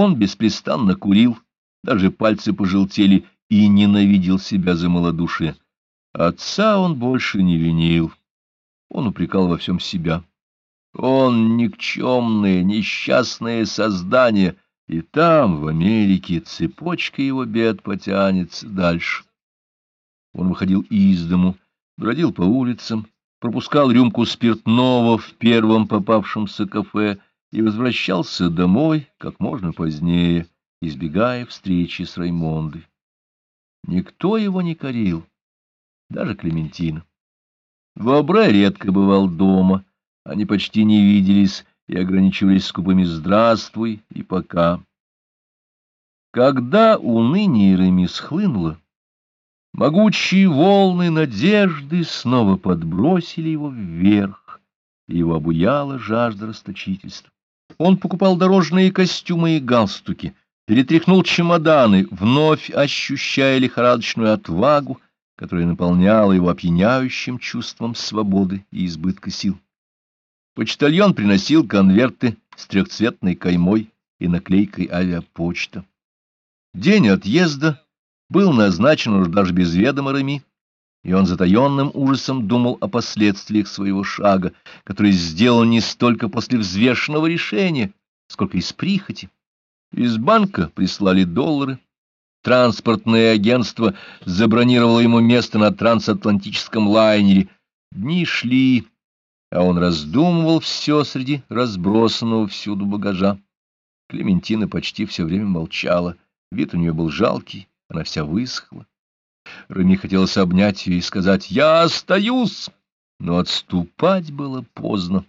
Он беспрестанно курил, даже пальцы пожелтели, и ненавидел себя за малодушие. Отца он больше не винил, он упрекал во всем себя. Он никчемное, несчастное создание, и там, в Америке, цепочка его бед потянется дальше. Он выходил из дому, бродил по улицам, пропускал рюмку спиртного в первом попавшемся кафе и возвращался домой как можно позднее, избегая встречи с Раймондой. Никто его не корил, даже Клементина. Вобре редко бывал дома, они почти не виделись и ограничивались скупыми «здравствуй» и «пока». Когда уныние Реми схлынуло, могучие волны надежды снова подбросили его вверх, и его обуяла жажда расточительства. Он покупал дорожные костюмы и галстуки, перетряхнул чемоданы, вновь ощущая лихорадочную отвагу, которая наполняла его опьяняющим чувством свободы и избытка сил. Почтальон приносил конверты с трехцветной каймой и наклейкой авиапочта. День отъезда был назначен уже даже без ведома Реми, и он затаенным ужасом думал о последствиях своего шага, который сделал не столько после взвешенного решения, сколько из прихоти. Из банка прислали доллары, транспортное агентство забронировало ему место на трансатлантическом лайнере. Дни шли, а он раздумывал все среди разбросанного всюду багажа. Клементина почти все время молчала, вид у нее был жалкий, она вся высохла. Рами хотелось обнять ее и сказать «Я остаюсь!» Но отступать было поздно.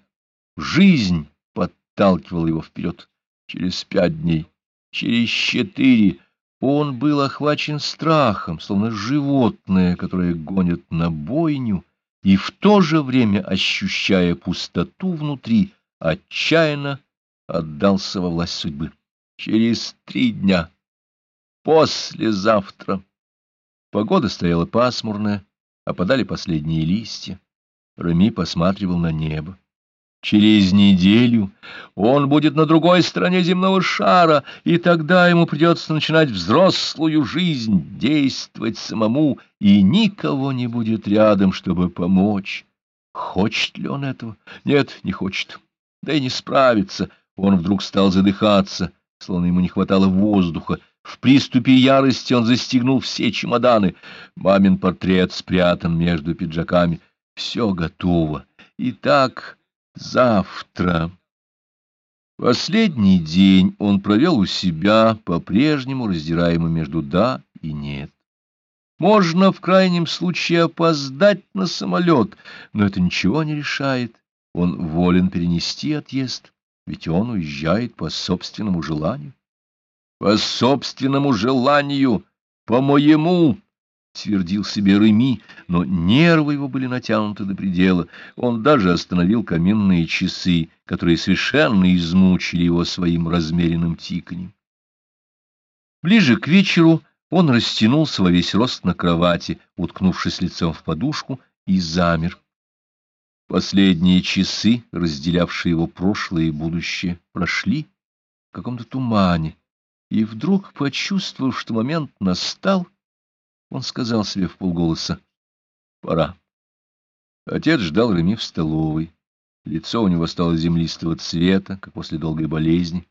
Жизнь подталкивала его вперед. Через пять дней, через четыре он был охвачен страхом, словно животное, которое гонит на бойню, и в то же время, ощущая пустоту внутри, отчаянно отдался во власть судьбы. Через три дня, послезавтра. Погода стояла пасмурная, опадали последние листья. Реми посматривал на небо. Через неделю он будет на другой стороне земного шара, и тогда ему придется начинать взрослую жизнь, действовать самому, и никого не будет рядом, чтобы помочь. Хочет ли он этого? Нет, не хочет. Да и не справится. Он вдруг стал задыхаться, словно ему не хватало воздуха. В приступе ярости он застегнул все чемоданы. Мамин портрет спрятан между пиджаками. Все готово. Итак... Завтра. Последний день он провел у себя, по-прежнему раздираемый между «да» и «нет». Можно в крайнем случае опоздать на самолет, но это ничего не решает. Он волен перенести отъезд, ведь он уезжает по собственному желанию. По собственному желанию, по моему, — твердил себе Реми, но нервы его были натянуты до предела. Он даже остановил каменные часы, которые совершенно измучили его своим размеренным тиканьем. Ближе к вечеру он растянулся во весь рост на кровати, уткнувшись лицом в подушку, и замер. Последние часы, разделявшие его прошлое и будущее, прошли в каком-то тумане, и вдруг, почувствовав, что момент настал, — он сказал себе в полголоса «Пора». Отец ждал Реми в столовой. Лицо у него стало землистого цвета, как после долгой болезни.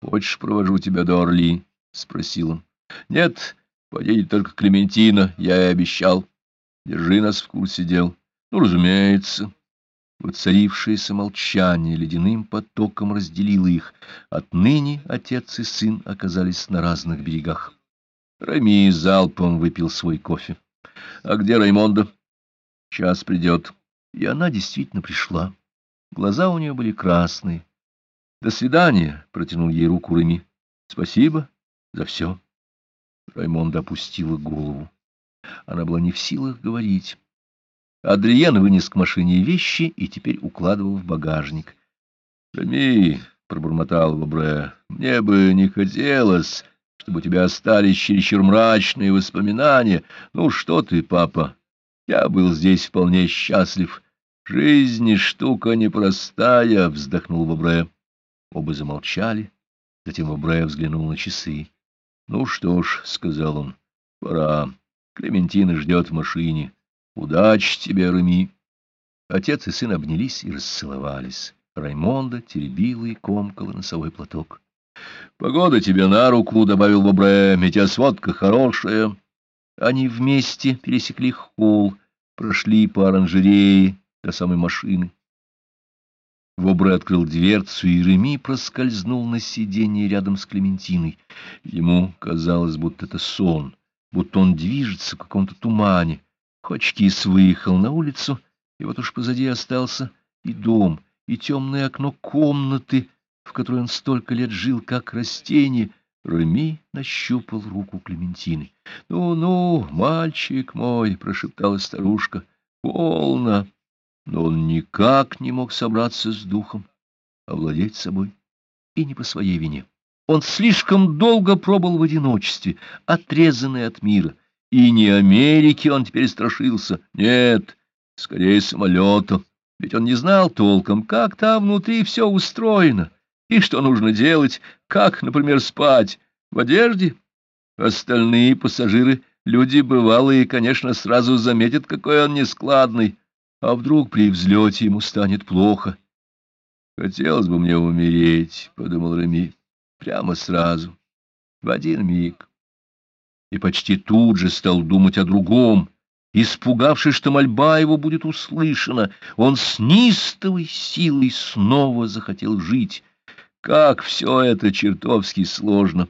«Хочешь, провожу тебя до Орли?» — спросил он. «Нет, поедет только Клементина, я и обещал. Держи нас в курсе дел». «Ну, разумеется». Воцарившееся молчание ледяным потоком разделило их. Отныне отец и сын оказались на разных берегах. Рами залпом выпил свой кофе. — А где Раймонда? — Час придет. И она действительно пришла. Глаза у нее были красные. — До свидания, — протянул ей руку Рами. — Спасибо за все. Раймонда опустила голову. Она была не в силах говорить. Адриен вынес к машине вещи и теперь укладывал в багажник. — Рами, — пробормотал Бобре, — мне бы не хотелось чтобы у тебя остались чересчур мрачные воспоминания. Ну что ты, папа, я был здесь вполне счастлив. Жизнь штука непростая, — вздохнул Бобре. Оба замолчали. Затем Обре взглянул на часы. — Ну что ж, — сказал он, — пора. Клементина ждет в машине. Удачи тебе, Реми. Отец и сын обнялись и расцеловались. Раймонда теребила и комкала носовой платок. — Погода тебе на руку, — добавил Бобре, — метеосводка хорошая. Они вместе пересекли холл, прошли по оранжерее до самой машины. Вобре открыл дверцу, и Реми проскользнул на сиденье рядом с Клементиной. Ему казалось, будто это сон, будто он движется в каком-то тумане. Хочкис выехал на улицу, и вот уж позади остался и дом, и темное окно комнаты, в которой он столько лет жил, как растение. Реми нащупал руку Клементины. «Ну, — Ну-ну, мальчик мой, — прошептала старушка, — полно. Но он никак не мог собраться с духом, овладеть собой, и не по своей вине. Он слишком долго пробыл в одиночестве, отрезанный от мира, и не Америки он теперь страшился, нет, скорее самолета, ведь он не знал толком, как там внутри все устроено, и что нужно делать, как, например, спать, в одежде. Остальные пассажиры, люди бывалые, конечно, сразу заметят, какой он нескладный, а вдруг при взлете ему станет плохо? Хотелось бы мне умереть, — подумал Реми, — прямо сразу, в один миг. И почти тут же стал думать о другом. Испугавшись, что мольба его будет услышана, он с нистовой силой снова захотел жить. Как все это чертовски сложно!